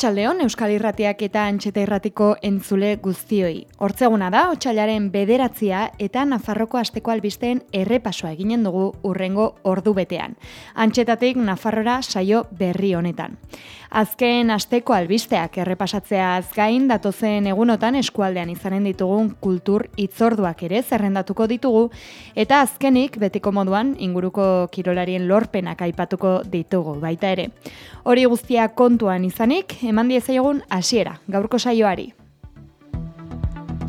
Arratsaldeon Euskal Irratiak eta Antxeta Irratiko entzule guztioi. Hortzeguna da, otxailaren bederatzia eta Nafarroko asteko albisteen errepasoa eginen dugu urrengo ordu betean. Antxetatik Nafarrora saio berri honetan. Azken asteko albisteak errepasatzeaz gain datozen egunotan eskualdean izanen ditugun kultur itzorduak ere zerrendatuko ditugu eta azkenik betiko moduan inguruko kirolarien lorpenak aipatuko ditugu baita ere. Hori guztia kontuan izanik, eman diezaiogun hasiera gaurko saioari.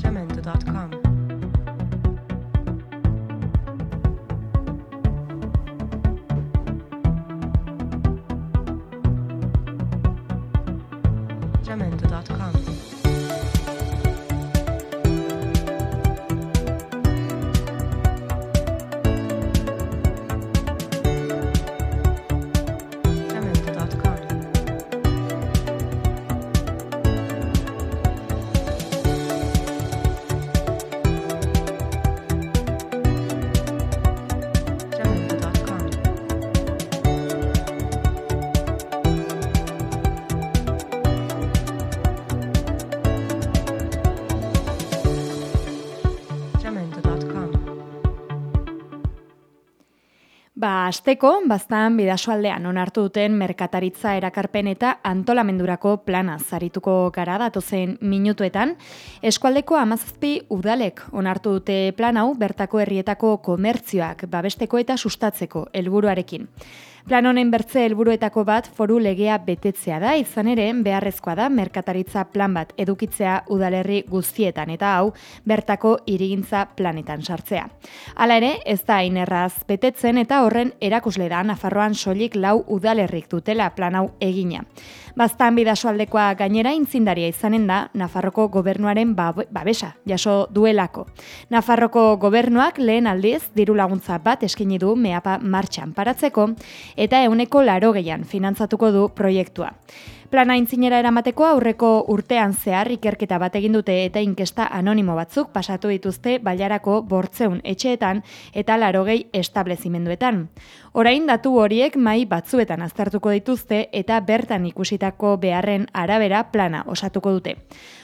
Jamendo.com asteko, baztan bidasoaldean onartu duten merkataritza erakarpen eta antolamendurako plana zarituko gara datozen minutuetan, eskualdeko amazazpi udalek onartu dute plan hau bertako herrietako komertzioak babesteko eta sustatzeko helburuarekin. Plan honen bertze helburuetako bat foru legea betetzea da, izan ere beharrezkoa da merkataritza plan bat edukitzea udalerri guztietan eta hau bertako irigintza planetan sartzea. Hala ere, ez da inerraz betetzen eta horren erakusle da Nafarroan soilik lau udalerrik dutela plan hau egina. Baztan bidasoaldekoa gainera intzindaria izanen da Nafarroko gobernuaren bab- babesa jaso duelako. Nafarroko gobernuak lehen aldiz diru laguntza bat eskaini du meapa martxan paratzeko eta euneko laro gehian finantzatuko du proiektua. Plana intzinera eramateko aurreko urtean zehar ikerketa bat egin dute eta inkesta anonimo batzuk pasatu dituzte bailarako bortzeun etxeetan eta larogei establezimenduetan. Orain datu horiek mai batzuetan aztertuko dituzte eta bertan ikusitako beharren arabera plana osatuko dute.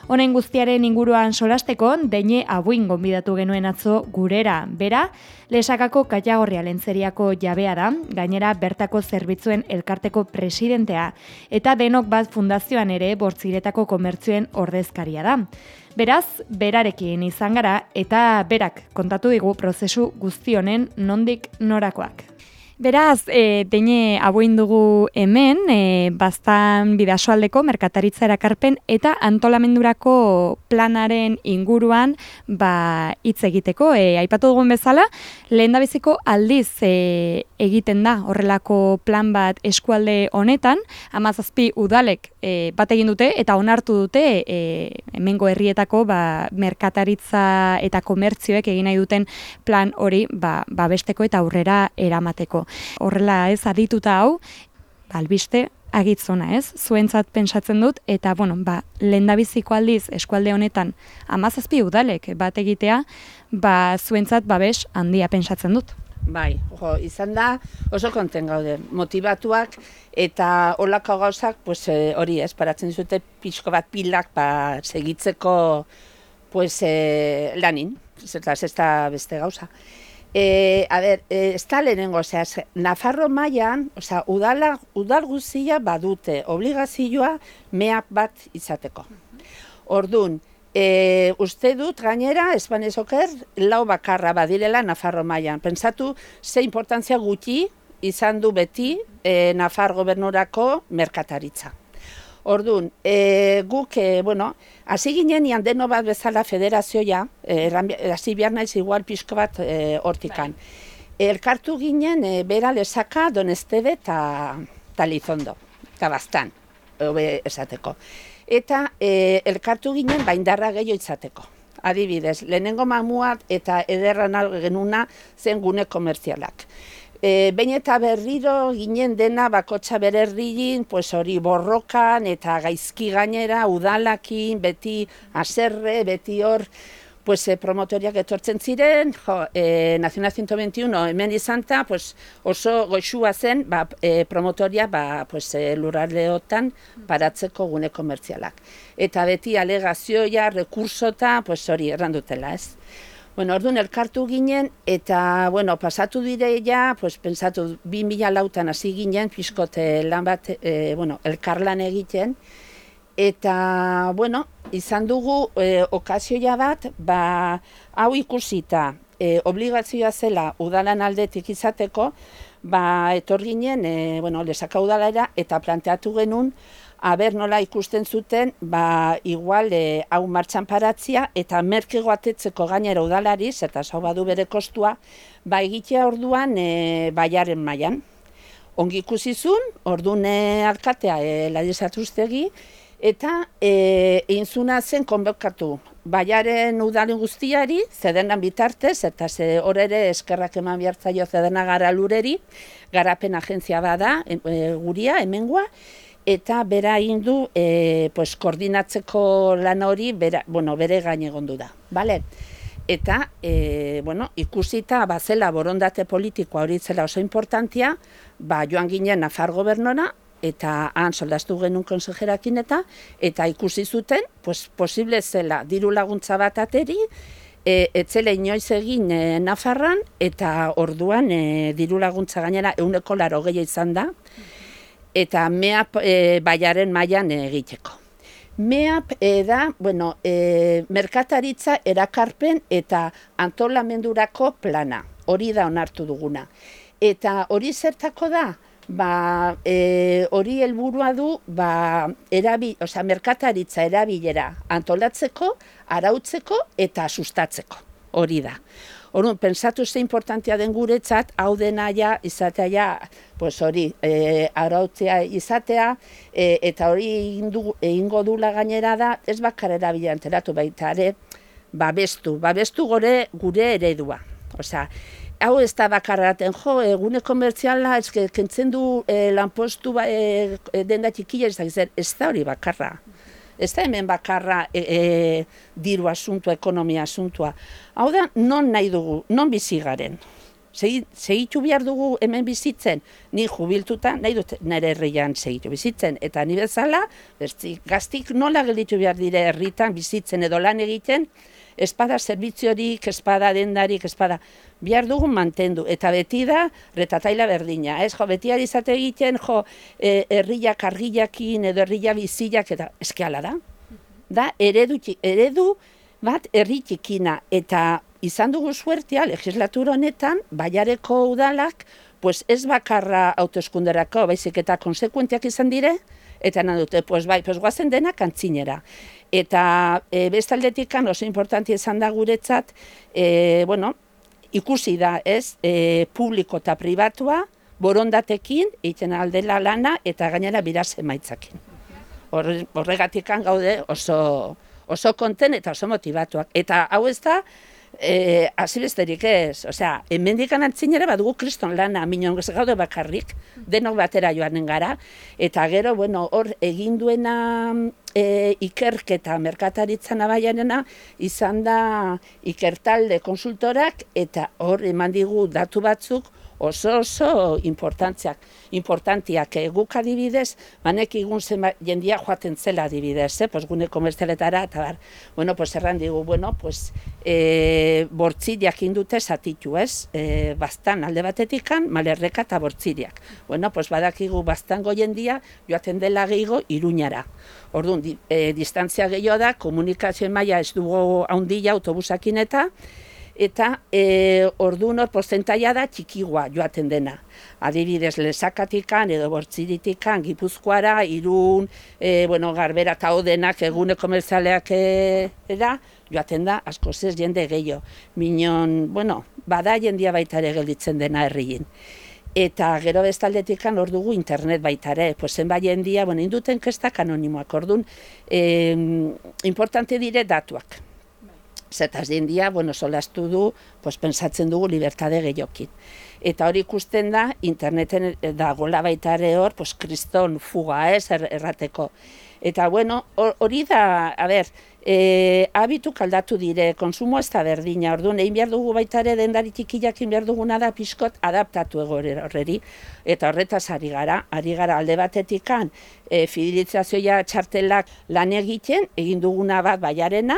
Honen guztiaren inguruan solasteko, deine abuin gonbidatu genuen atzo gurera, bera, lesakako kaiagorria lentzeriako jabea da, gainera bertako zerbitzuen elkarteko presidentea, eta denok bat fundazioan ere bortziretako komertzioen ordezkaria da. Beraz, berarekin izan gara eta berak kontatu digu prozesu guzti honen nondik norakoak. Beraz, e, deine abuin dugu hemen, e, baztan bidasoaldeko merkataritza erakarpen eta antolamendurako planaren inguruan ba, hitz egiteko. E, aipatu dugun bezala, lehen aldiz e, egiten da horrelako plan bat eskualde honetan, amazazpi udalek e, bat egin dute eta onartu dute e, hemengo herrietako ba, merkataritza eta komertzioek egin nahi duten plan hori ba, babesteko eta aurrera eramateko. Horrela ez adituta hau, ba, albiste agitzona ez, zuentzat pentsatzen dut, eta bueno, ba, lendabiziko aldiz eskualde honetan amazazpi udalek bat egitea, ba, zuentzat babes handia pentsatzen dut. Bai, jo, izan da oso konten gaude, motivatuak eta olako gauzak pues, eh, hori ez, paratzen zute pixko bat pilak ba, segitzeko pues, eh, lanin, zertaz ez da beste gauza. E, a ber, ez da lehenengo, osea, ze- Nafarro mailan, osea, udala, udal guztia badute obligazioa meap bat izateko. Ordun, e, uste dut gainera, espanez oker, lau bakarra badirela Nafarro mailan. Pentsatu, ze importantzia gutxi izan du beti e, Nafar gobernurako merkataritza. Orduan, e, guk, e, bueno, hasi ginen ian deno bat bezala federazioa, e, hasi behar naiz igual pixko bat e, hortikan. Elkartu ginen e, bera lesaka, donestebe eta talizondo, eta bastan, hobe esateko. Eta e, elkartu ginen baindarra gehiago izateko. Adibidez, lehenengo mamuat eta ederran genuna zen gune komertzialak. E, behin eta berriro ginen dena bakotxa bere herriin, pues hori borrokan eta gaizki gainera, udalakin, beti aserre, beti hor, pues e, promotoriak etortzen ziren, jo, e, Nacional 121 hemen izanta, pues oso goxua zen, ba, e, promotoria ba, pues, e, lurraldeotan paratzeko gune komertzialak. Eta beti alegazioa, rekursota, pues hori errandutela, ez? Bueno, orduan elkartu ginen, eta, bueno, pasatu dire ja, pues, pensatu, 2000 lautan hasi ginen, pixkote lan bat, e, bueno, elkarlan egiten, eta, bueno, izan dugu e, okazioa bat, ba, hau ikusita, e, obligazioa zela udalan aldetik izateko, ba, etor ginen, e, bueno, lesaka udalera, eta planteatu genuen, aber nola ikusten zuten, ba, igual e, hau martxan paratzia, eta merkego atetzeko gainera udalariz, eta zau badu bere kostua, ba, egitea orduan e, baiaren mailan. Ongi ikusi zuen, orduan e, alkatea e, ladizatuztegi, eta e, inzuna zen konbokatu baiaren udalen guztiari, zedenan bitartez, eta ze hor ere eskerrak eman bihartzaio zedena gara lureri, garapen agentzia bada, e, guria, hemengoa, eta bera egin e, pues, koordinatzeko lan hori bera, bueno, bere gain egondu da. Bale? Eta, e, bueno, ikusita bazela borondate politikoa hori zela oso importantia, ba, joan ginen Nafar gobernora, eta han soldaztu genuen konsejerakin eta, eta ikusi zuten, pues, posible zela diru laguntza bat ateri, e, etzela inoiz egin e, Nafarran, eta orduan e, diru laguntza gainera euneko laro gehi izan da, eta MEAP e, baiaren mailan egiteko. MEAP e, da, bueno, e, merkataritza erakarpen eta antolamendurako plana, hori da onartu duguna. Eta hori zertako da, ba, e, hori helburua du, ba, erabi, osea, merkataritza erabilera antolatzeko, arautzeko eta sustatzeko, hori da. Orduan, pensatu ze importantia den guretzat, hau dena ja, izatea ja, pues hori, e, arautzea izatea, e, eta hori egin du- egingo dula gainera da, ez bakar erabila enteratu baita ere, babestu, babestu gore gure eredua. Osea, hau ez da bakarraten, jo, egune komertziala, que kentzen du e, lanpostu ba, e, denda txikia, ez da, ez da hori bakarra. Ez da hemen bakarra e, e, diru asuntua, ekonomia asuntua. Hau da, non nahi dugu, non bizi garen. Segi- Segitu behar dugu hemen bizitzen, ni jubiltuta nahi dut nire herrian segitu bizitzen. Eta ni bezala, bertzi, gaztik nola gelditu behar dire herritan bizitzen edo lan egiten, espada zerbitziorik, espada dendarik, espada behar dugu mantendu. Eta beti da, retataila berdina. Ez, jo, beti ari izate egiten, jo, e, herriak argiakin edo herria bizilak, eta eskiala da. Da, eredu, eredu bat herri txikina. Eta izan dugu suertea, legislatura honetan, baiareko udalak, pues ez bakarra hauteskunderako, baizik eta konsekuentiak izan dire, eta nahi dute, pues bai, pues guazen denak antzinera. Eta e, bestaldetik oso importanti izan da guretzat, e, bueno, ikusi da, ez, e, publiko eta pribatua, borondatekin, egiten aldela lana, eta gainera biraz emaitzakin. Horre- Horregatik gaude oso, oso konten eta oso motivatuak. Eta hau ez da, e, hasi besterik ez, osea, hemendikan antzinera badugu kriston lana, minon ez gaude bakarrik, denok batera joanen gara, eta gero, bueno, hor egin duena e, ikerketa merkataritzan abaianena, izan da ikertalde konsultorak, eta hor eman digu datu batzuk, oso oso importantziak, importantiak. E, guk adibidez, manek igun zenba, jendia joaten zela adibidez, eh? pues gune komertzialetara, eta bar, bueno, pues erran digu, bueno, pues e, bortziriak indute zatitu, ez? E, bastan alde batetikan, malerreka eta bortziriak. Bueno, pues badakigu bastango jendia, joaten dela gehiago, iruñara. Orduan, di, e, distantzia gehiago da, komunikazio maila ez dugu haundila autobusakin eta, eta e, ordun hor porcentaia da txikigua joaten dena. Adibidez, lesakatikan edo bortziritikan, gipuzkoara, irun, e, bueno, garbera eta odenak egune komerzialeak e, era, joaten da, asko ez jende gehiago. Minon, bueno, bada jendia baita ere gelditzen dena herriin. Eta gero bestaldetikan hor dugu internet baita ere, pues zenbait jendia, bueno, induten kestak anonimoak, ordun, eh, importante dire datuak. Zetaz jendia, bueno, solastu du, pues, pensatzen dugu libertade gehiokin. Eta hori ikusten da, interneten dagoela baita ere hor, pues, kriston fuga ez er, errateko. Eta bueno, hor- hori da, a ber, e, habitu kaldatu dire, konsumo ez da berdina, orduan, egin behar dugu baita ere dendari txikiak egin behar duguna da pixkot adaptatu egore horreri. Eta horretaz ari gara, ari gara alde batetikan, e, fidelizazioa txartelak lan egiten, egin duguna bat baiarena,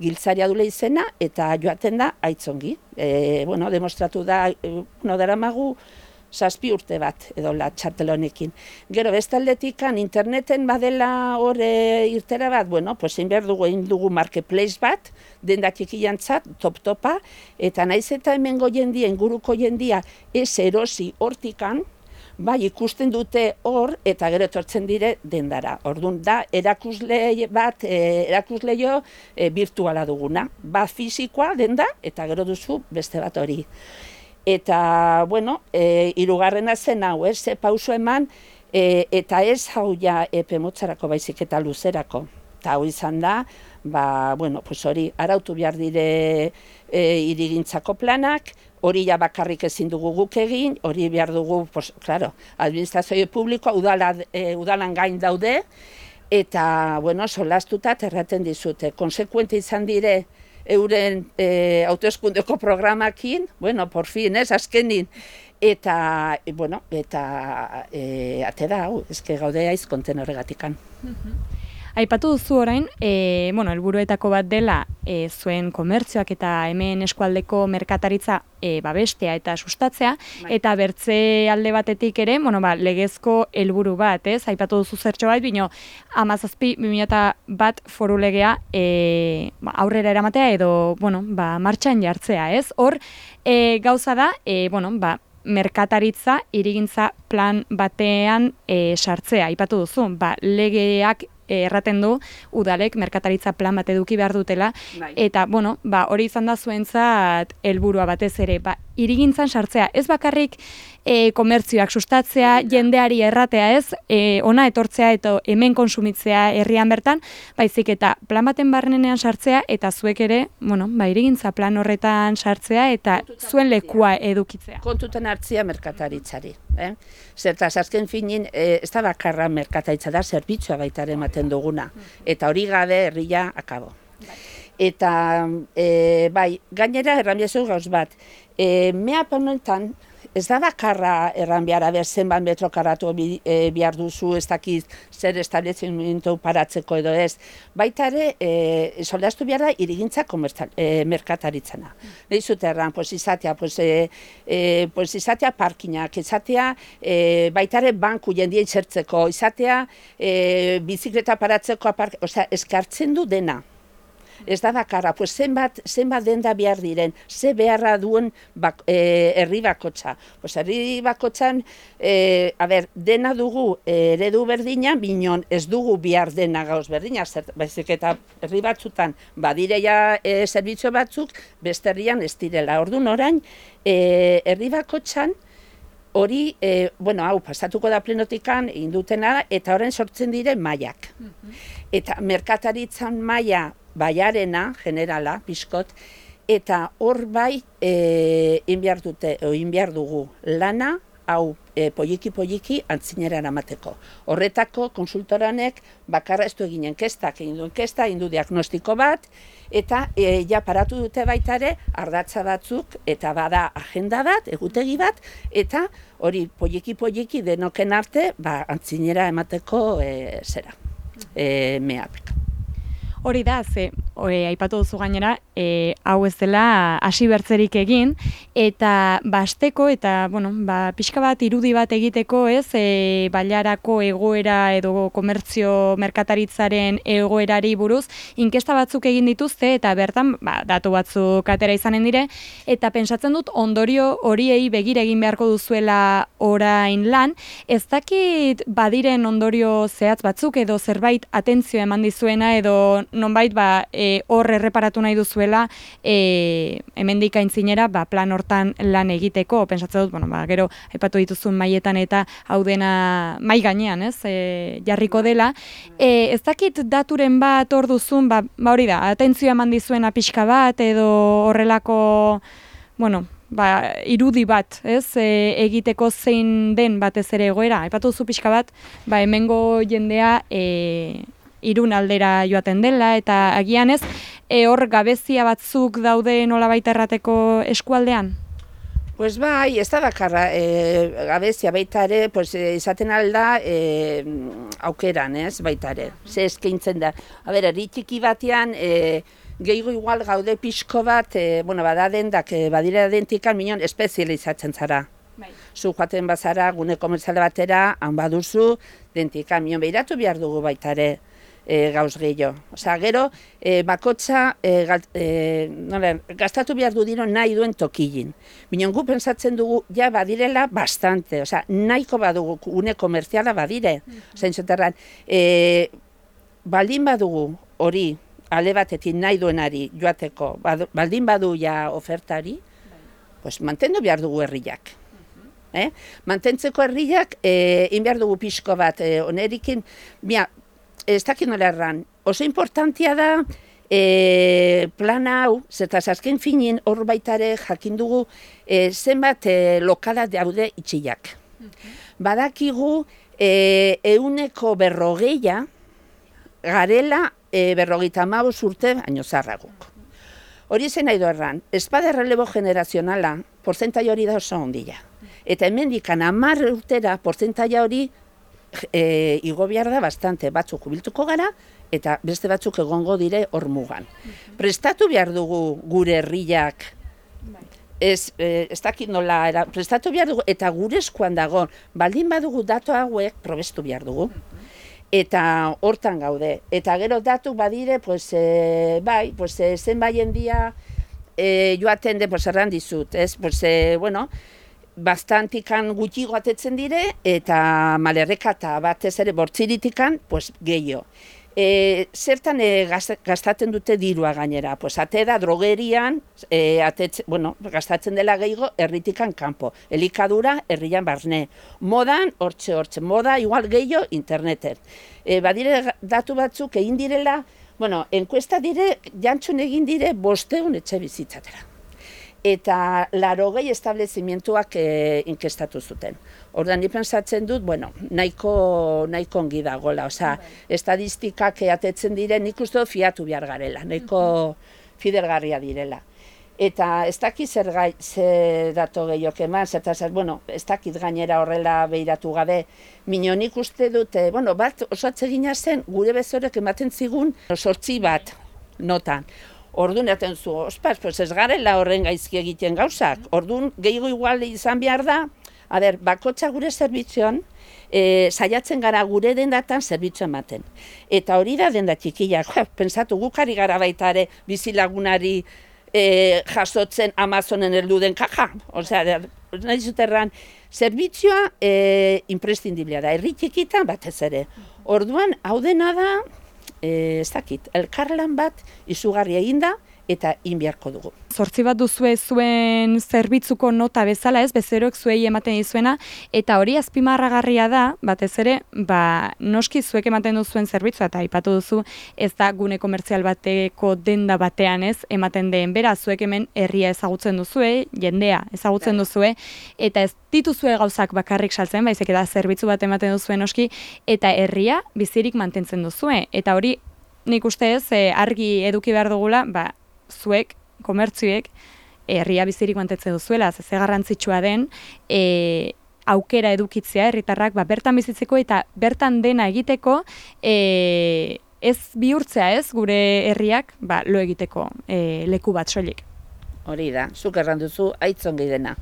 giltzaria dule izena, eta joaten da aitzongi. E, bueno, demostratu da, e, no, daramagu, zazpi urte bat edo la txartel honekin. Gero bestaldetikan interneten badela hor e, irtera bat, bueno, pues egin behar dugu egin dugu marketplace bat, denda txikiantzat, top-topa, eta naiz eta hemengo jendia, inguruko jendia, ez erosi hortikan, bai ikusten dute hor eta gero etortzen dire dendara. Ordun da erakusle bat, e, erakusleio e, virtuala duguna. Bat fisikoa denda eta gero duzu beste bat hori. Eta, bueno, e, irugarrena zen hau, ez, ze pauso eman, e, eta ez hau ja epe motzarako baizik eta luzerako. Eta hau izan da, ba, bueno, pues hori, arautu behar dire e, irigintzako planak, hori ja bakarrik ezin dugu guk egin, hori behar dugu, pues, claro, administrazio publikoa udala, e, udalan gain daude, eta, bueno, solastuta erraten dizute. Konsekuente izan dire, euren e, hauteskundeko programakin, bueno, por fin, ez, azkenin, eta, e, bueno, eta e, ate da, hau, eske gaude aiz konten horregatikan. Aipatu duzu orain, e, bueno, helburuetako bat dela e, zuen komertzioak eta hemen eskualdeko merkataritza e, babestea eta sustatzea, Bai. eta bertze alde batetik ere, bueno, ba, legezko helburu bat, ez? Aipatu duzu zertxo bat, bino, amazazpi, 2000 bat foru legea e, ba, aurrera eramatea edo, bueno, ba, martxan jartzea, ez? Hor, e, gauza da, e, bueno, ba, merkataritza, irigintza plan batean e, sartzea, aipatu duzu, ba, legeak erraten du udalek merkataritza plan bat eduki behar dutela Bai. eta bueno, ba, hori izan da zuentzat helburua batez ere, ba, irigintzan sartzea, ez bakarrik e, komertzioak sustatzea, jendeari erratea ez, e, ona etortzea eta hemen konsumitzea herrian bertan, baizik eta plan baten barrenean sartzea eta zuek ere, bueno, ba, irigintza plan horretan sartzea eta zuen lekua edukitzea. kontutan hartzia merkataritzari. Eh? Zertaz, azken finin, eh, ez da bakarra merkataritza da, zerbitzua baita ematen duguna. Eta hori gabe herria akabo. Eta, e, bai, gainera erranbiazu gauz bat, e, mea honetan, ez da bakarra erran behar, aber zenbat metro karatu bi, e, behar duzu, ez dakiz zer establezimentu paratzeko edo ez. Baita ere, e, soldastu behar da, irigintza komertzal, e, merkataritzana. Nahi zute erran, pues izatea, pues, e, e, pues izatea parkinak, izatea e, baita ere banku jendien zertzeko, izatea e, bizikleta paratzeko, apark, osea, eskartzen du dena. Ez da bakarra, pues zenbat, zenbat denda behar diren, ze beharra duen bak, e, herri bakotxa. Pues herri bakotxan, e, a ber, dena dugu e, eredu berdina, binon ez dugu behar dena gauz berdina, baizik eta herri batzutan badire ja e, zerbitzu batzuk, beste herrian ez direla. Orduan orain, e, herri bakotxan, hori, e, bueno, hau, pasatuko da plenotikan, indutena, eta orain sortzen dire mailak. Eta merkataritzan maila baiarena, generala, piskot, eta hor bai, e, inbiar dute, o inbiar dugu lana, hau e, poliki-poliki antzinera eramateko. Horretako konsultoranek bakarra ez du eginen kestak, egin du kesta, egin du diagnostiko bat, eta e, ja paratu dute baita ere ardatza batzuk, eta bada agenda bat, egutegi bat, eta hori poliki-poliki denoken arte, ba, antzinera emateko e, zera, e, meapek. Hori da, ze e, aipatu duzu gainera, e, hau ez dela hasi bertzerik egin, eta basteko, eta, bueno, ba, pixka bat irudi bat egiteko, ez, e, bailarako egoera edo komertzio merkataritzaren egoerari buruz, inkesta batzuk egin dituzte, eta bertan, ba, datu batzuk atera izanen dire, eta pentsatzen dut ondorio horiei begire egin beharko duzuela orain lan, ez dakit badiren ondorio zehatz batzuk edo zerbait atentzio eman dizuena edo nonbait ba, e, hor erreparatu nahi duzuela e, hemendik aintzinera ba, plan hortan lan egiteko, pentsatzen dut, bueno, ba, gero aipatu dituzun maietan eta hau dena mai gainean, ez, e, jarriko dela. E, ez dakit daturen bat hor duzun, ba, ba hori da, atentzio eman dizuena pixka bat edo horrelako, bueno, ba, irudi bat, ez, e, egiteko zein den batez ere egoera. Aipatu duzu pixka bat, ba, hemengo jendea e, irun aldera joaten dela, eta agian ez, e, hor gabezia batzuk daude nola baita errateko eskualdean? Pues bai, ez da bakarra, e, gabezia baita ere, pues, e, izaten alda e, aukeran, ez, baita ere. Ze eskaintzen da. A ber, herri txiki batean, e, gehiago igual gaude pixko bat, e, bueno, bada dendak, e, badire dentikan, minon, espezializatzen zara. Bai. Zu joaten bazara, gune komertziale batera, han baduzu, dentikan, minon, behiratu behar dugu baita ere e, gauz gehiago. Osea, gero, e, bakotza e, gal- e, nola, gastatu behar du diro nahi duen tokilin. Binon gu pensatzen dugu, ja badirela bastante, osea, nahiko badugu une komerziala badire. Osea, intzoterran, e, baldin badugu hori, ale batetik nahi duenari joateko, badu- baldin badu ja ofertari, pues mantendu behar dugu herriak. Eh? Mantentzeko herriak, eh, in behar dugu pixko bat, eh, onerikin, mia, ez dakit nola erran, oso importantia da, e, plan hau, zertaz azken finin hor baitare jakin dugu e, zenbat e, lokala daude itxiak. Badakigu e, euneko berrogeia garela e, berrogeita hamabos urte baino zarraguk. Hori zen nahi erran, espada relebo generazionala, porzentai hori da oso ondila. Eta hemendikan hamar urtera portzentaia hori e, igo behar da bastante, batzuk jubiltuko gara, eta beste batzuk egongo dire hor mugan. Prestatu behar dugu gure herriak, ez, e, ez dakit nola, era, prestatu behar dugu, eta gure eskuan dago, baldin badugu datu hauek, probestu behar dugu. Eta hortan gaude. Eta gero datu badire, pues, e, bai, pues, e, zenbait jendia e, joaten de, pues, erran dizut, ez? Pues, e, bueno, bastantikan gutxigo atetzen dire, eta malerreka eta batez ere bortziritikan, pues, gehiago. E, zertan e, gastatzen dute dirua gainera, pues, ate da drogerian, e, atetze, bueno, gastatzen dela gehiago erritikan kanpo. Elikadura herrian barne. Modan, hortxe, hortxe, moda igual gehiago interneten. E, badire datu batzuk egin direla, bueno, enkuesta dire, jantzun egin dire bosteun etxe bizitzatera eta larogei establezimientuak e, inkestatu zuten. Ordan ni pensatzen dut, bueno, nahiko, nahiko ongi dagoela, osea, estadistikak atetzen diren nik uste fiatu behar garela, nahiko fidelgarria direla. Eta ez dakit zer, gai, zer dato gehiok eman, zertaz, bueno, ez dakit gainera horrela behiratu gabe, Mino nik uste dute, bueno, bat oso atsegina zen, gure bezorek ematen zigun, sortzi bat notan. Orduan eaten zu, ospaz, pues ez garela horren gaizki egiten gauzak. Orduan, gehiago igual izan behar da, a ber, bakotxa gure zerbitzioan, e, saiatzen gara gure dendatan zerbitzu ematen. Eta hori da denda txikia, jo, pensatu gukari gara baita ere bizilagunari e, jasotzen Amazonen heldu den kaja. Osea, nahi zuterran, zerbitzioa e, da, herri txikitan batez ere. Orduan, hau dena da, e, ez dakit, elkarlan bat izugarri eginda eta inbiarko dugu. Zortzi bat duzue zuen zerbitzuko nota bezala ez, bezeroek zuei ematen dizuena, eta hori azpimarragarria da, batez ere, ba, noski zuek ematen duzuen zerbitzua, eta aipatu duzu, ez da gune komertzial bateko denda batean ez, ematen den bera, zuek hemen herria ezagutzen duzue, jendea ezagutzen duzue, eta ez dituzue gauzak bakarrik saltzen, baizik eta zerbitzu bat ematen duzue noski, eta herria bizirik mantentzen duzue, eta hori nik uste ez, eh, argi eduki behar dugula, ba, zuek, komertzioek, herria bizirik mantentzen duzuela, ze garrantzitsua den, e, aukera edukitzea herritarrak ba, bertan bizitzeko eta bertan dena egiteko e, ez bihurtzea ez gure herriak ba, lo egiteko e, leku bat soilik. Hori da, zuk erran duzu, aitzon dena.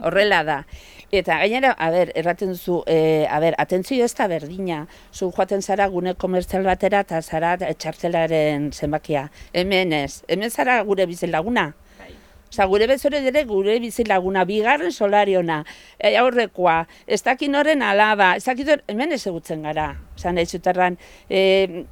Horrela da. Eta gainera, a ber, erraten duzu, e, a ber, atentzio ez da berdina, zu joaten zara gune komertzial batera eta zara txartelaren zenbakia. Hemen ez, hemen zara gure bizilaguna. Osa, gure bezore dire gure bizilaguna, bigarren solariona, e, aurrekoa, ez dakin horren alaba, ez dakit hor- hemen ez egutzen gara. Osa, nahi zuterran, e,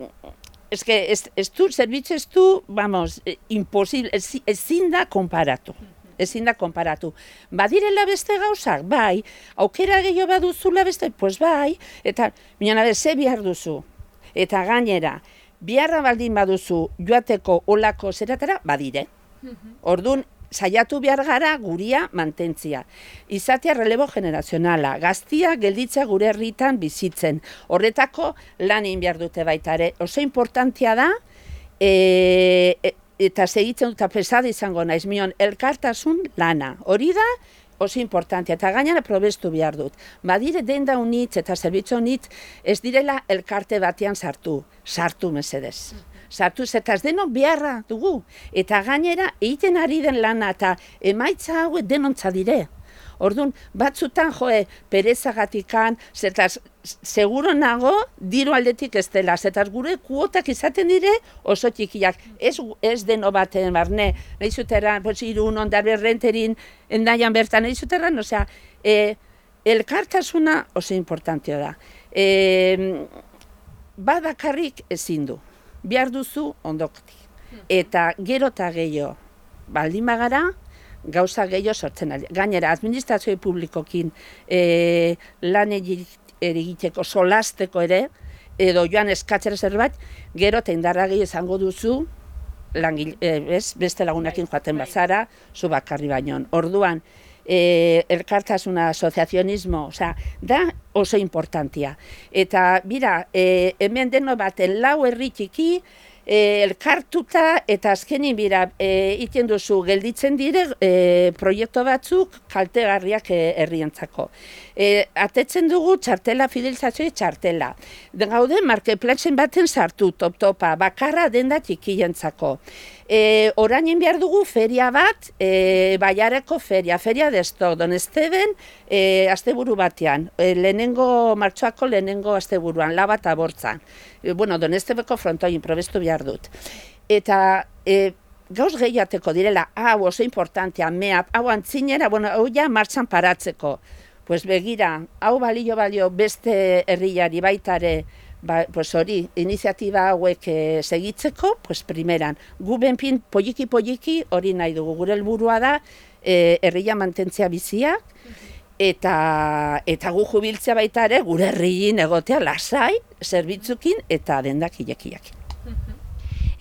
Ez que ez, ez du, zerbitzu ez du, vamos, eh, imposible, ez, ezin da konparatu. Ezin da konparatu. Badirela beste gauzak, bai, aukera gehiago baduzula beste, pues bai, eta, minan abe, ze behar duzu. Eta gainera, biharra baldin baduzu joateko olako zeratara, badire. Orduan, saiatu behar gara guria mantentzia. Izatea relebo generazionala, gaztia gelditzea gure herritan bizitzen. Horretako lan egin behar dute baita ere. Oso importantia da, e, e, eta segitzen dut pesada izango naiz mion, elkartasun lana. Hori da, oso importantia, eta gainera probestu behar dut. Badire denda unitz eta zerbitzu unitz ez direla elkarte batean sartu, sartu mesedez. Sartu eta ez denon beharra dugu. Eta gainera egiten ari den lana eta emaitza hauek denontza dire. Orduan, batzutan joe, perezagatikan, zertaz, seguro nago, diru aldetik ez dela, zertaz gure kuotak izaten dire oso txikiak. Ez, ez deno baten barne, nahi zuteran, pues, irun, ondarbe, renterin, endaian bertan, nahi zuteran, osea, e, elkartasuna oso importantio da. E, badakarrik ezin du, behar duzu ondokotik. Eta gero eta gehiago, baldin bagara, gauza gehiago sortzen ari. Gainera, administrazio publikokin e, lan egi- egiteko, solasteko ere, edo joan eskatzera zerbait, gero eta indarra izango duzu, langil, e, bez, beste lagunekin joaten bazara, zu bakarri baino. Orduan, e, elkartasuna, asoziazionismo, osea, da oso importantia. Eta, bira, e, hemen deno baten lau herri txiki, e, elkartuta eta azkenin bira e, iten duzu gelditzen dire e, proiektu batzuk kaltegarriak e, herrientzako. E, atetzen dugu txartela fidelizazio txartela. De gaude marketplacen baten sartu top-topa, bakarra denda txikientzako. E, orain behar dugu feria bat, e, baiareko feria, feria desto, don Esteben, e, asteburu batean, e, lehenengo, martxoako lehenengo asteburuan, laba eta bortzan. E, bueno, don Estebeko frontoin, probestu behar dut. Eta e, gauz gehiateko direla, hau oso importantea, meap, hau antzinera, bueno, hau ja martxan paratzeko. Pues begira, hau balio balio beste herriari baitare, ba, pues hori, iniziatiba hauek e, segitzeko, pues primeran, gu benpin poliki poliki hori nahi dugu, gure helburua da, e, herria mantentzea biziak, eta, eta gu jubiltzea baita ere, gure herriin egotea lasai, zerbitzukin eta dendak ilekiak.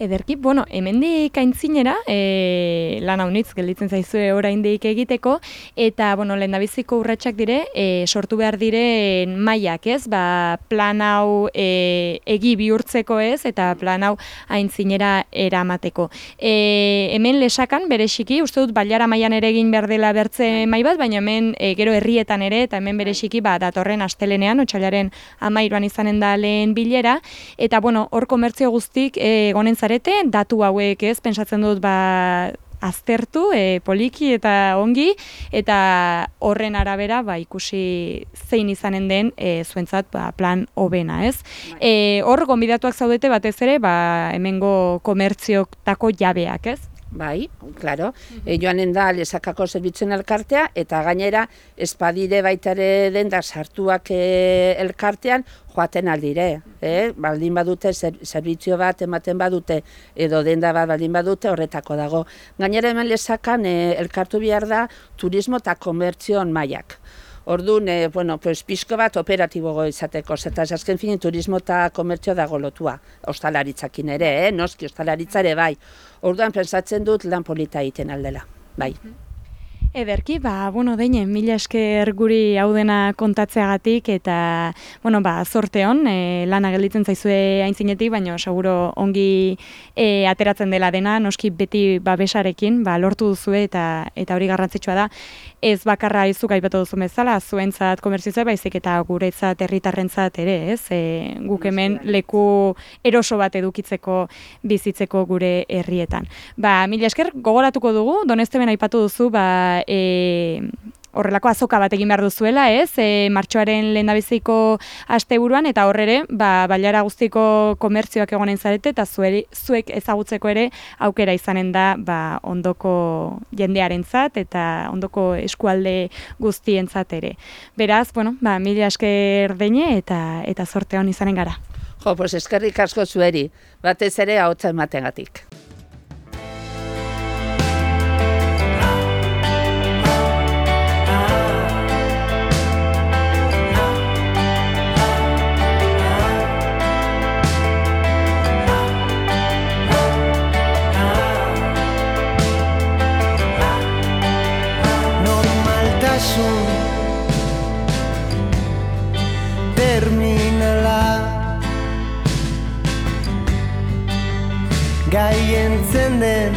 Ederki, bueno, hemendik aintzinera, e, lan haunitz gelditzen zaizue oraindik egiteko, eta, bueno, lehendabiziko urratsak dire, e, sortu behar diren mailak, ez? Ba, plan hau e, egi bihurtzeko ez, eta plan hau aintzinera eramateko. E, hemen lesakan, berexiki, uste dut, bailara mailan ere egin behar dela bertze mai bat, baina hemen e, gero herrietan ere, eta hemen berexiki, ba, datorren astelenean, otxailaren amairuan izanen da lehen bilera, eta, bueno, hor komertzio guztik e, egonen zarete, datu hauek ez, pentsatzen dut, ba, aztertu, e, poliki eta ongi, eta horren arabera ba, ikusi zein izanen den e, zuentzat ba, plan hobena, ez? E, hor, gonbidatuak zaudete batez ere, ba, hemengo komertziotako jabeak, ez? Bai, claro. E, joanen da lesakako zerbitzuen elkartea eta gainera espadire baita ere den da sartuak e, elkartean joaten aldire. Eh? Baldin badute zer, zerbitzio bat ematen badute edo denda bat baldin badute horretako dago. Gainera hemen lesakan e, elkartu behar da turismo eta komertzion mailak. Orduan, e, bueno, pues, pixko bat operatibogo izateko, zeta azken finin turismo eta komertzio dago lotua, ostalaritzakin ere, eh? noski ostalaritza ere bai. Orduan, pensatzen dut lan polita egiten aldela, bai. Ederki, ba, bueno, deine, mila esker guri hau dena kontatzeagatik eta, bueno, ba, zorte hon, e, lana gelditzen zaizue aintzinetik, baina seguro ongi e, ateratzen dela dena, noski beti babesarekin, ba, lortu duzue eta eta hori garrantzitsua da. Ez bakarra izuk aipatu duzu bezala, zuentzat komertzioa baizik eta guretzat herritarrentzat ere, ez? E, guk hemen leku eroso bat edukitzeko bizitzeko gure herrietan. Ba, mila esker gogoratuko dugu, donestemen aipatu duzu, ba, e, horrelako azoka bat egin behar duzuela, ez? E, martxoaren lehendabiziko asteburuan eta horrere, ba, bailara guztiko komertzioak egonen zarete eta zueri, zuek ezagutzeko ere aukera izanen da ba, ondoko jendearentzat eta ondoko eskualde guztientzat ere. Beraz, bueno, ba, mila esker deine eta eta zorte hon izanen gara. Jo, pues eskerrik asko zueri, batez ere ahotsa ematengatik. Gaientzen den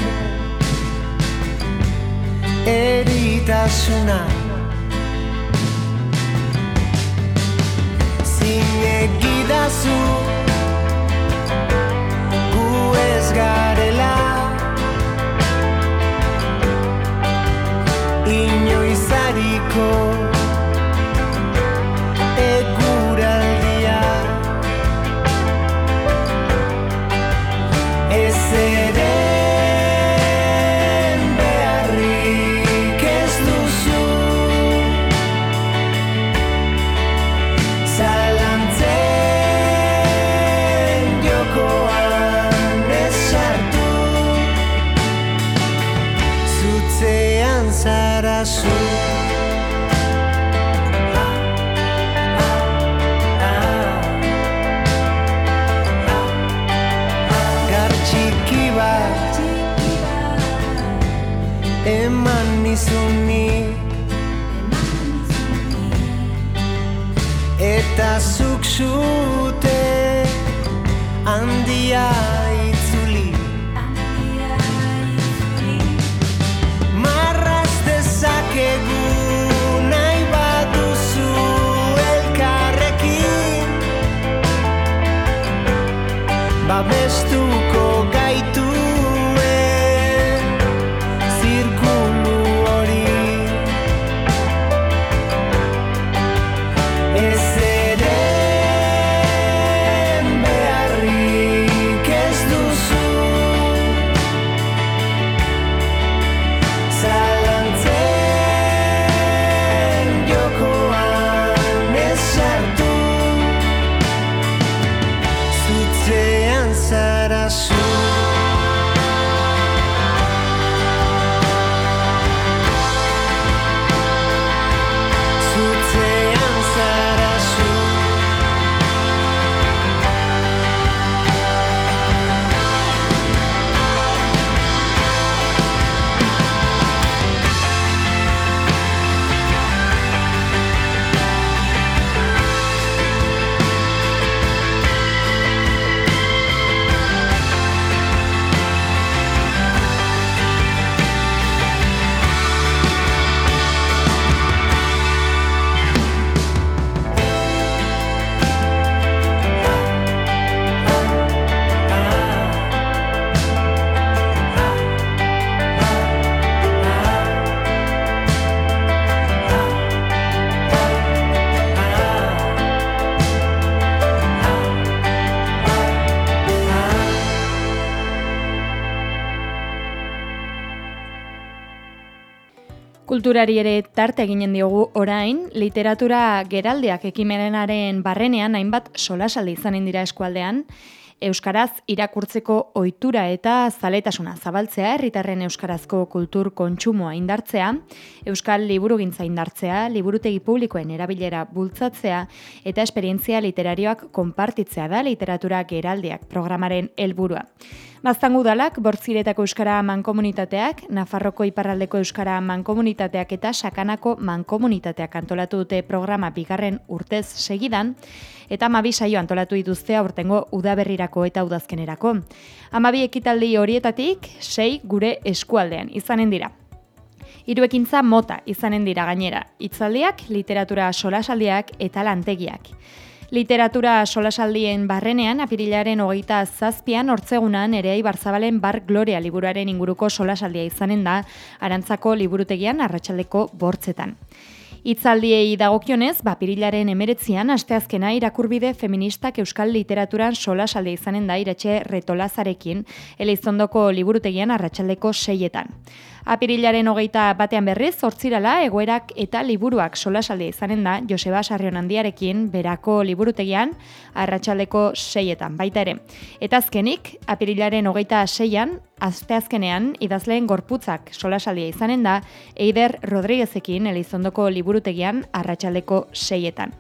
eritasuna. Zinegidazu gu ez garela. Inoizariko Kulturari ere tarte eginen diogu orain, literatura geraldiak ekimenenaren barrenean hainbat solasaldi izanen dira eskualdean, Euskaraz irakurtzeko ohitura eta zaletasuna zabaltzea, herritarren euskarazko kultur kontsumoa indartzea, euskal liburugintza indartzea, liburutegi publikoen erabilera bultzatzea eta esperientzia literarioak konpartitzea da literatura geraldiak programaren helburua. Baztangu udalak, Bortziretako Euskara Mankomunitateak, Nafarroko Iparraldeko Euskara Mankomunitateak eta Sakanako Mankomunitateak antolatu dute programa bigarren urtez segidan, eta amabi saio antolatu dituzte aurtengo udaberrirako eta udazkenerako. Amabi ekitaldi horietatik, sei gure eskualdean izanen dira. Hiru ekintza mota izanen dira gainera, hitzaldiak, literatura solasaldiak eta lantegiak. Literatura solasaldien barrenean, apirilaren hogeita zazpian, hortzegunan, ere Barzabalen Bar Gloria liburuaren inguruko solasaldia izanen da, arantzako liburutegian arratsaldeko bortzetan. Itzaldiei dagokionez, bapirilaren emeretzian, asteazkena irakurbide feministak euskal literaturan solasalde izanen da iratxe retolazarekin, eleizondoko liburutegian arratsaldeko seietan. Apirilaren hogeita batean berriz, hortzirala, egoerak eta liburuak solasalde izanen da Joseba Sarrion handiarekin berako liburutegian arratsaldeko seietan, baita ere. Eta azkenik, apirilaren hogeita seian, asteazkenean, idazleen gorputzak solasaldia izanen da, Eider Rodriguezekin elizondoko liburutegian arratsaldeko seietan.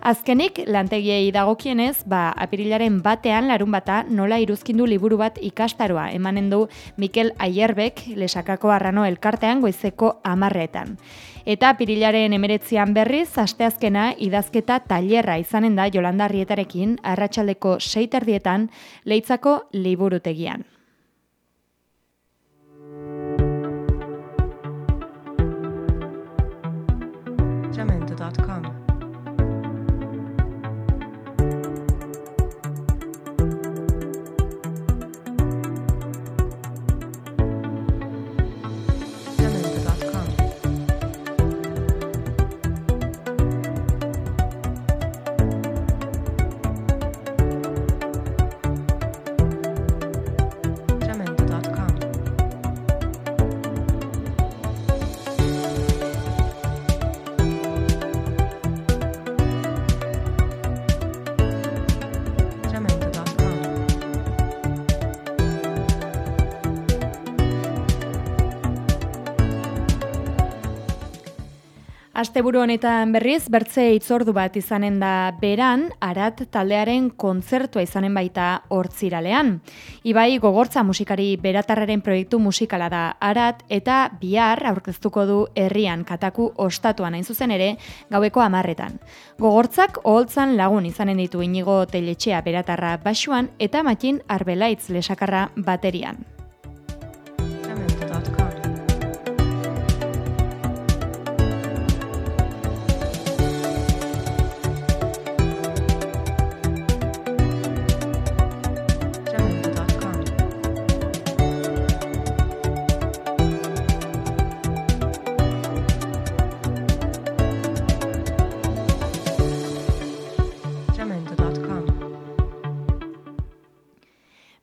Azkenik, lantegiei dagokienez, ba, apirilaren batean larun bata nola iruzkindu liburu bat ikastaroa emanen du Mikel Aierbek lesakako arrano elkartean goizeko amarretan. Eta apirilaren emeretzian berriz, asteazkena idazketa tailerra izanen da Jolanda Rietarekin arratsaldeko seiterdietan leitzako liburutegian. Asteburu honetan berriz, bertze itzordu bat izanen da beran, arat taldearen kontzertua izanen baita hortziralean. Ibai gogortza musikari beratarraren proiektu musikala da arat, eta bihar aurkeztuko du herrian kataku ostatuan hain zuzen ere, gaueko amarretan. Gogortzak oholtzan lagun izanen ditu inigo teletxea beratarra basuan, eta matin arbelaitz lesakarra baterian.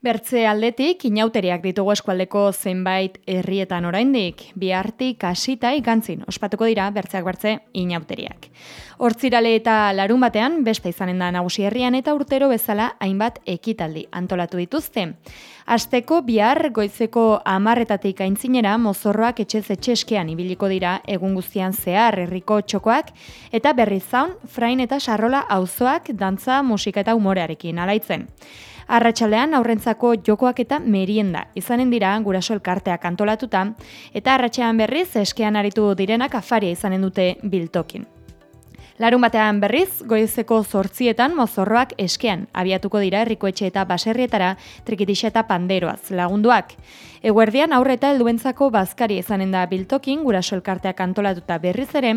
Bertze aldetik, inauteriak ditugu eskualdeko zenbait herrietan oraindik, bihartik hasita ikantzin, ospatuko dira bertzeak bertze inauteriak. Hortzirale eta larun batean, beste izanen da nagusi herrian eta urtero bezala hainbat ekitaldi antolatu dituzte. Asteko bihar goizeko amarretatik aintzinera mozorroak etxez etxeskean ibiliko dira egun guztian zehar herriko txokoak eta berri zaun, frain eta sarrola auzoak dantza, musika eta umorearekin alaitzen. Arratsaldean aurrentzako jokoak eta merienda izanen dira guraso elkarteak antolatuta eta arratsean berriz eskean aritu direnak afaria izanen dute biltokin. Larun batean berriz, goizeko zortzietan mozorroak eskean abiatuko dira herrikoetxe eta baserrietara trikitixa eta panderoaz lagunduak. Eguerdian aurre eta helduentzako bazkari izanen da biltokin guraso elkarteak antolatuta berriz ere,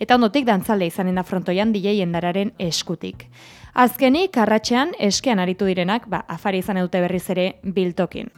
eta ondotik dantzalde izanen da frontoian DJ endararen eskutik. Azkenik, arratsean eskean aritu direnak, ba, afari izan dute berriz ere biltokin.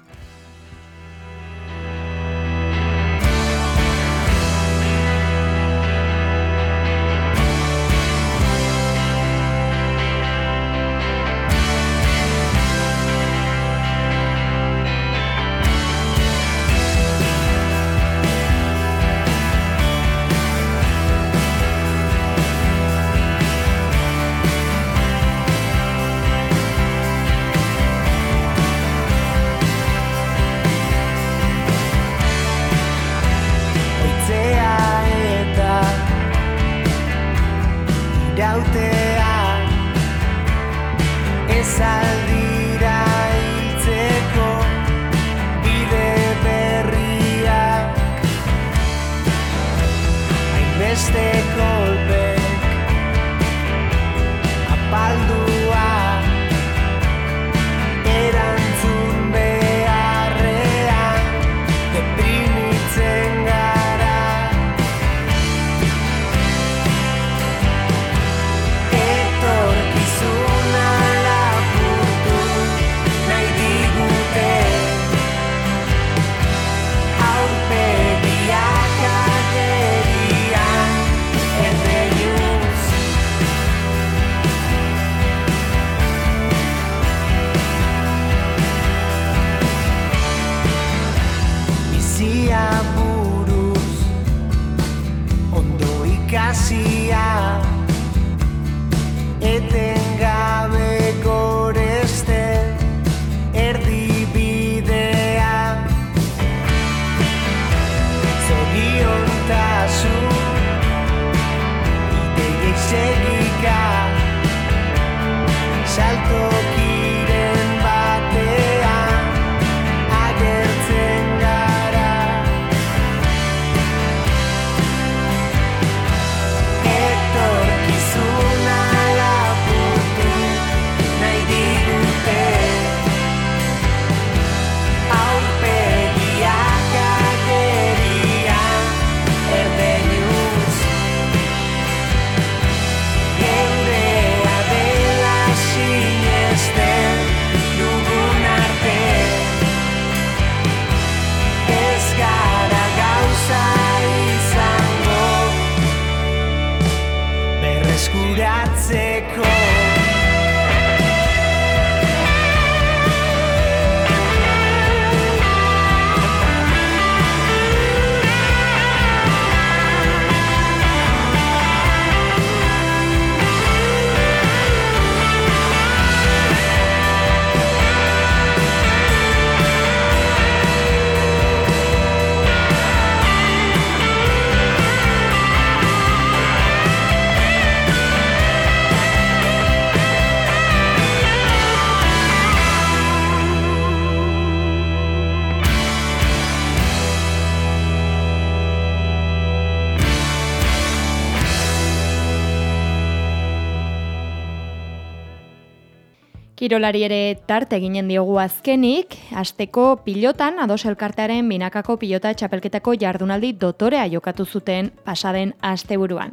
Kirolari ere tarte eginen diogu azkenik, asteko pilotan ados elkartearen binakako pilota txapelketako jardunaldi dotorea jokatu zuten pasaden asteburuan.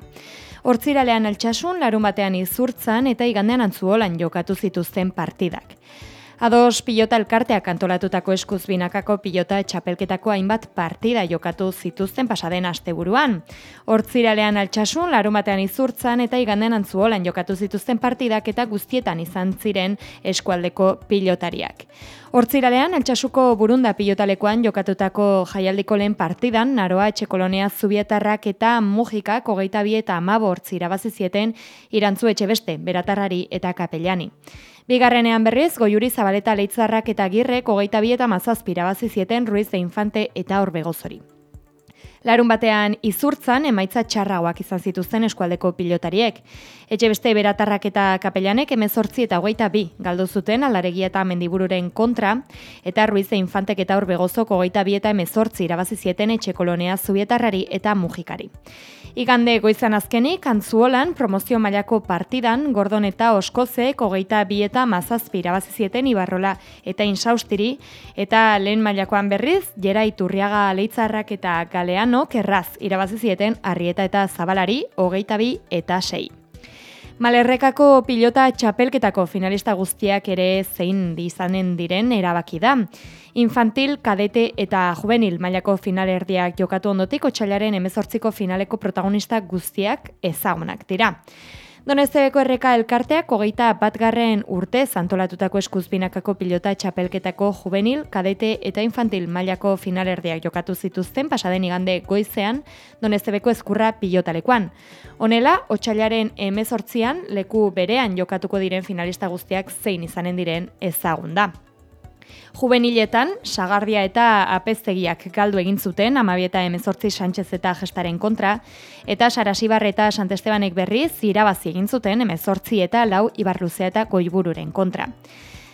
Hortziralean altxasun, larun batean izurtzan eta igandean antzuolan jokatu zituzten partidak. Ados pilota elkarteak antolatutako eskuz binakako pilota txapelketako hainbat partida jokatu zituzten pasaden asteburuan. Hortziralean altxasun, larun batean izurtzan eta igandean antzuolan jokatu zituzten partidak eta guztietan izan ziren eskualdeko pilotariak. Hortziralean, altxasuko burunda pilotalekoan jokatutako jaialdiko lehen partidan, naroa etxekolonia zubietarrak eta mujikak hogeita bi eta amabortz irabazizieten irantzu etxe beste, beratarrari eta kapellani. Bigarrenean berriz, goiuri zabaleta leitzarrak eta girrek hogeita bi eta mazazpi irabazizieten Ruiz de Infante eta Orbegozori. Larun batean izurtzan emaitza txarragoak izan zituzten eskualdeko pilotariek. Etxe beste beratarrak eta kapellanek emezortzi eta hogeita bi galdu zuten alaregia eta mendibururen kontra, eta Ruiz de Infantek eta Orbegozok hogeita bi eta emezortzi irabazizieten etxe kolonea zubietarrari eta mujikari. Igande goizan azkenik, antzuolan promozio mailako partidan, Gordon eta Oskozek hogeita bi eta mazazpi irabazizieten Ibarrola eta Insaustiri, eta lehen mailakoan berriz, Jera Iturriaga Leitzarrak eta Galeanok erraz irabazizieten Arrieta eta Zabalari hogeita bi eta sei. Malerrekako pilota txapelketako finalista guztiak ere zein izanen diren erabaki da. Infantil, kadete eta juvenil mailako finalerdiak jokatu ondotik otxailaren emezortziko finaleko protagonista guztiak ezagunak dira. Doneztebeko erreka elkarteak hogeita batgarren urte zantolatutako eskuzbinakako pilota txapelketako juvenil, kadete eta infantil mailako finalerdiak jokatu zituzten pasaden igande goizean Doneztebeko eskurra pilotalekuan. Honela, otxailaren emezortzian leku berean jokatuko diren finalista guztiak zein izanen diren ezagun da. Juveniletan, Sagardia eta Apeztegiak galdu egin zuten, amabieta emezortzi Sánchez eta Gestaren kontra, eta Sarasibar eta Santestebanek berriz irabazi egin zuten emezortzi eta lau Ibarluzea eta Goibururen kontra.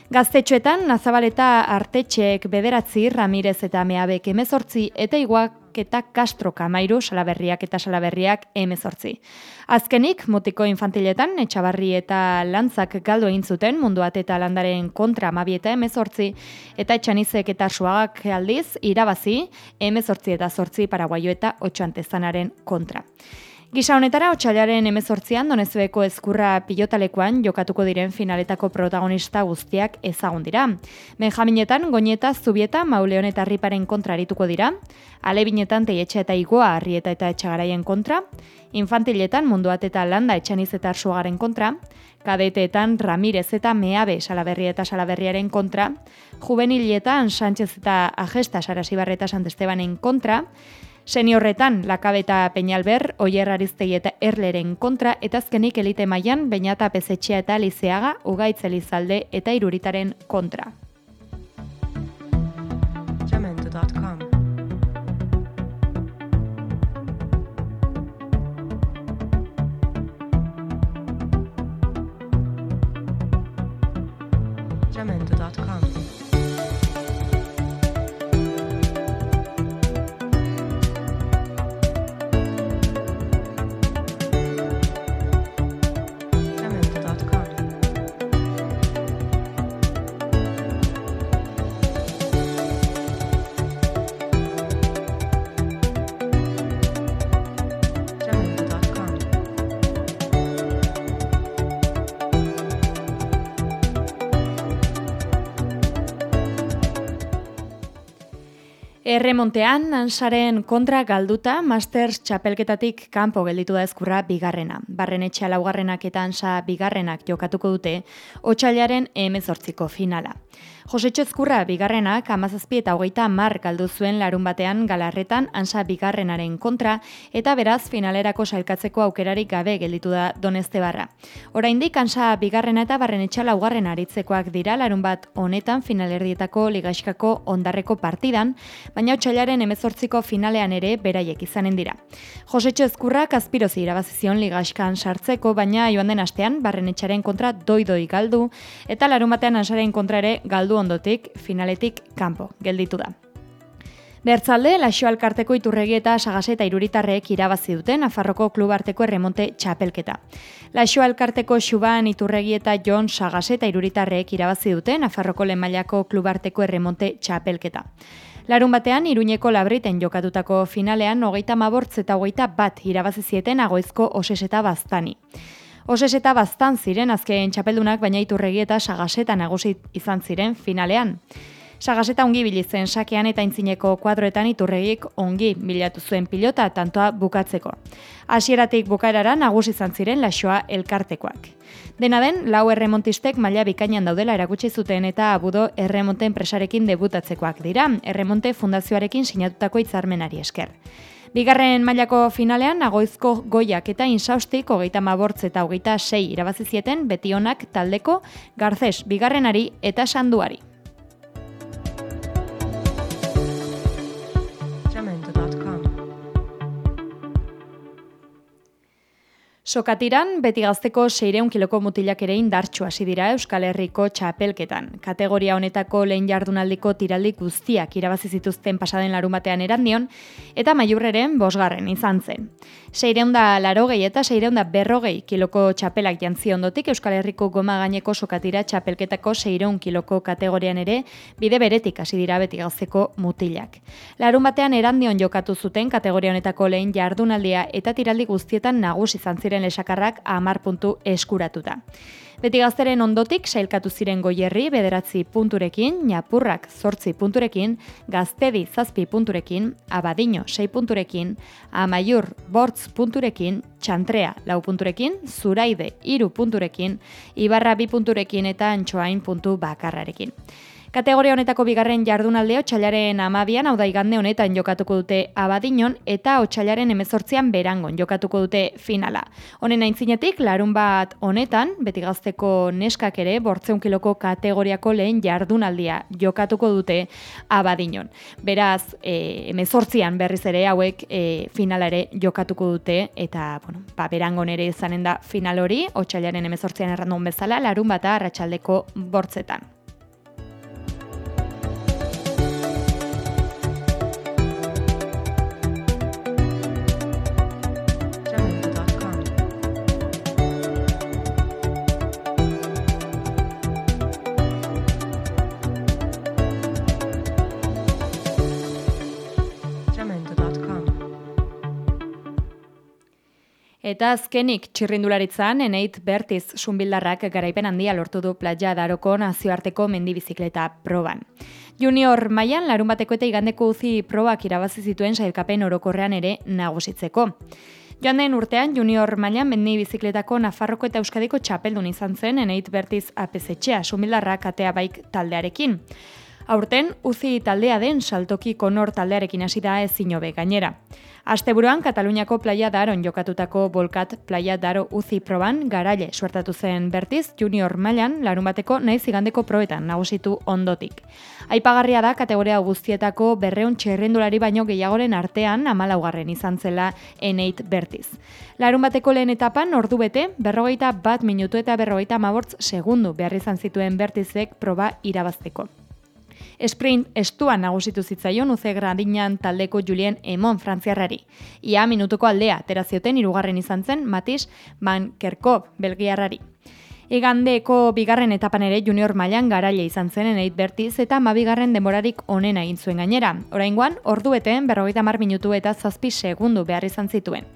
Gaztetxoetan, Nazabal eta Artetxeek bederatzi, Ramirez eta Meabek emezortzi, eta iguak eta Castro Kamairu, Salaberriak eta Salaberriak emezortzi. Azkenik, mutiko infantiletan, Etxabarri eta Lantzak galdu egin zuten, munduat eta landaren kontra amabi eta emezortzi, eta Etxanizek eta Suagak aldiz, irabazi, emezortzi eta zortzi Paraguaio eta Otxantezanaren kontra. Gisa honetara, otxailaren emezortzian, donezueko ezkurra pilotalekuan jokatuko diren finaletako protagonista guztiak ezagun dira. Benjaminetan, goñeta, zubieta, mauleon eta riparen kontra arituko dira. Alebinetan, teietxe eta igoa, arrieta eta etxagaraien kontra. Infantiletan, munduat eta landa etxaniz eta arsuagaren kontra. Kadeteetan, Ramirez eta Meabe salaberri eta salaberriaren kontra. Juveniletan, Sánchez eta Agesta Sarasibarre eta Sant Estebanen kontra. Seniorretan, Lakabeta Peñalber, Oier Ariztegi eta Erleren kontra, eta azkenik elite mailan Beñata Pezetxea eta Lizeaga, Ugaitz Elizalde eta Iruritaren kontra. Jamendo.com. Erremontean, Ansaren kontra galduta, Masters txapelketatik kanpo gelditu da ezkurra bigarrena. Barrenetxea laugarrenak eta Ansa bigarrenak jokatuko dute, otxailaren emezortziko finala. Josetxo ezkurra bigarrenak amazazpi eta hogeita mar galdu zuen larun batean galarretan Ansa bigarrenaren kontra, eta beraz finalerako sailkatzeko aukerarik gabe gelditu da Donezte barra. Oraindik Ansa bigarrena eta barrenetxa laugarren aritzekoak dira larun bat honetan finalerdietako ligaxkako ondarreko partidan, baina otxailaren emezortziko finalean ere beraiek izanen dira. Josetxo Ezkurrak azpirozi irabazizion ligaxkan sartzeko, baina joan den astean barrenetxaren kontra doidoi galdu, eta larun batean ansaren kontra ere galdu ondotik finaletik kanpo gelditu da. Bertzalde, Laxo Alkarteko iturregi eta sagase eta iruritarrek irabazi duten Nafarroko klubarteko erremonte txapelketa. Laxo Alkarteko Xuban iturregi eta Jon sagase eta iruritarrek irabazi duten Nafarroko lemailako klubarteko erremonte txapelketa. Larun batean, Iruñeko labriten jokatutako finalean, hogeita mabortz eta hogeita bat irabazi zieten agoizko oses eta baztani. Oses eta baztan ziren azken txapeldunak, baina iturregi eta sagaseta nagusi izan ziren finalean. Sagaseta ongi bilitzen sakean eta intzineko kuadroetan iturregik ongi bilatu zuen pilota tantoa bukatzeko. Hasieratik bukaerara nagusi izan ziren laxoa elkartekoak. Dena den, lau erremontistek maila bikainan daudela erakutsi zuten eta abudo erremonte enpresarekin debutatzekoak dira, erremonte fundazioarekin sinatutako hitzarmenari esker. Bigarren mailako finalean, agoizko goiak eta insaustik hogeita mabortz eta hogeita sei irabazizieten beti onak taldeko garzes bigarrenari eta sanduari. Sokatiran, beti gazteko 600 kiloko mutilak ere indartxu hasi dira Euskal Herriko txapelketan. Kategoria honetako lehen jardunaldiko tiraldi guztiak irabazi zituzten pasaden larun batean erandion, eta maiurreren bosgarren izan zen. 600 da larogei eta 600 da berrogei kiloko txapelak jantzi ondotik Euskal Herriko goma gaineko sokatira txapelketako 600 kiloko kategorian ere bide beretik hasi dira beti gazteko mutilak. Larun batean erandion jokatu zuten kategoria honetako lehen jardunaldia eta tiraldi guztietan nagusi izan ziren lesakarrak amar puntu eskuratuta. Beti gazteren ondotik sailkatu ziren goierri bederatzi punturekin, Ñapurrak zortzi punturekin, Gaztedi zazpi punturekin, Abadino sei punturekin, Amaiur bortz punturekin, Txantrea lau punturekin, Zuraide iru punturekin, Ibarra bi punturekin eta Antxoain puntu bakarrarekin. Kategoria honetako bigarren jardunalde otxailaren amabian, hau da igande honetan jokatuko dute abadinon, eta otxailaren emezortzian berangon jokatuko dute finala. Honen aintzinetik, larun bat honetan, beti gazteko neskak ere, bortzeun kiloko kategoriako lehen jardunaldia jokatuko dute abadinon. Beraz, e, emezortzian berriz ere hauek e, finala ere jokatuko dute, eta, bueno, ba, berangon ere izanen da final hori, otxailaren emezortzian errandun bezala, larun bata arratsaldeko bortzetan. Eta azkenik txirrindularitzan eneit bertiz sunbildarrak garaipen handia lortu du playa daroko nazioarteko mendibizikleta proban. Junior mailan larun bateko eta igandeko uzi probak irabazi zituen sailkapen orokorrean ere nagusitzeko. Joan den urtean, junior mailan mendi bizikletako Nafarroko eta Euskadiko txapeldun izan zen eneit bertiz apezetxea, sumildarrak atea baik taldearekin. Aurten, uzi taldea den saltoki konor taldearekin hasi da ezin hobe gainera. Asteburuan Kataluniako playa daron jokatutako Volkat playa daro uzi proban garaile suertatu zen bertiz junior mailan larun bateko naiz igandeko proetan nagusitu ondotik. Aipagarria da kategoria guztietako berreun txerrendulari baino gehiagoren artean amalaugarren izan zela eneit bertiz. Larun bateko lehen etapan ordu bete, berrogeita bat minutu eta berrogeita mabortz segundu behar izan zituen bertizek proba irabazteko. Sprint estuan nagusitu zitzaion uze gradinan taldeko Julien Emon frantziarrari. Ia minutuko aldea, terazioten irugarren izan zen Matis Van Kerkop belgiarrari. Igandeko bigarren etapan ere junior mailan garaile izan zen eneit bertiz eta mabigarren denborarik onena egin zuen gainera. Oraingoan, ordu beten berrogeita mar minutu eta zazpi segundu behar izan zituen.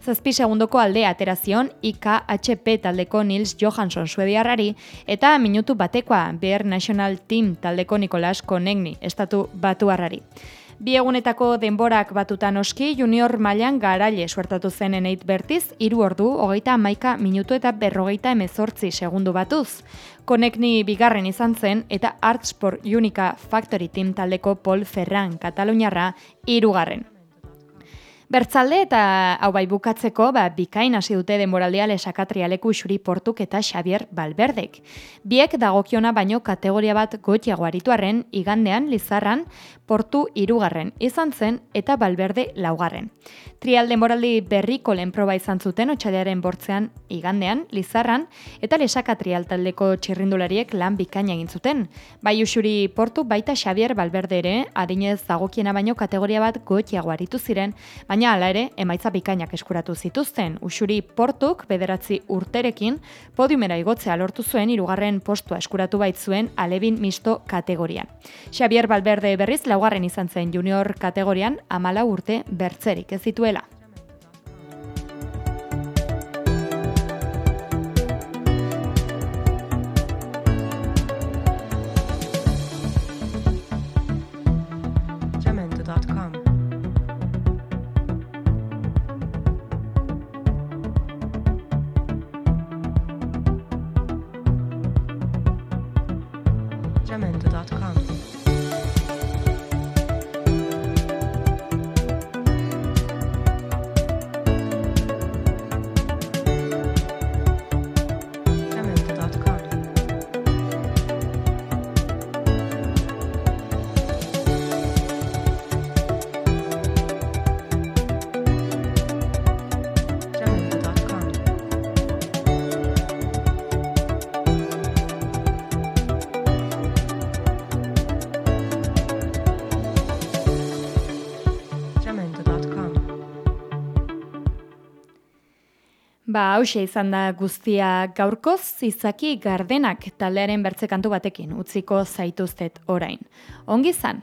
Zazpi segundoko aldea aterazion IKHP taldeko Nils Johansson suediarrari eta minutu batekoa Bear National Team taldeko Nikolas Konegni estatu batuarrari. Bi egunetako denborak batutan oski junior mailan garaile suertatu zen eneit bertiz, hiru ordu, hogeita amaika minutu eta berrogeita emezortzi segundu batuz. Konekni bigarren izan zen eta Artsport Unica Factory Team taldeko Paul Ferran Kataluniarra hirugarren. Bertzalde eta hau bai bukatzeko, ba, bikain hasi dute denboraldia lesakatrialeku xuri portuk eta Xavier Balberdek. Biek dagokiona baino kategoria bat gotiago arituarren, igandean, lizarran, portu irugarren izan zen eta Balberde laugarren. Trial denboraldi berriko lehen proba izan zuten otxadearen bortzean igandean, lizarran, eta lesaka trial taldeko txirrindulariek lan bikaina egin zuten. Bai usuri portu baita Xavier Balberde ere, adinez dagokiena baino kategoria bat gotiago aritu ziren, baina hala ere, emaitza bikainak eskuratu zituzten. Usuri portuk bederatzi urterekin, podiumera igotzea lortu zuen irugarren postua eskuratu baitzuen alebin misto kategorian. Xavier Balberde berriz laugarren izan zen junior kategorian amala urte bertzerik ez zituela. Hause izan da guztia gaurkoz, izaki gardenak taldearen bertze kantu batekin utziko zaituztet orain. Ongi zan?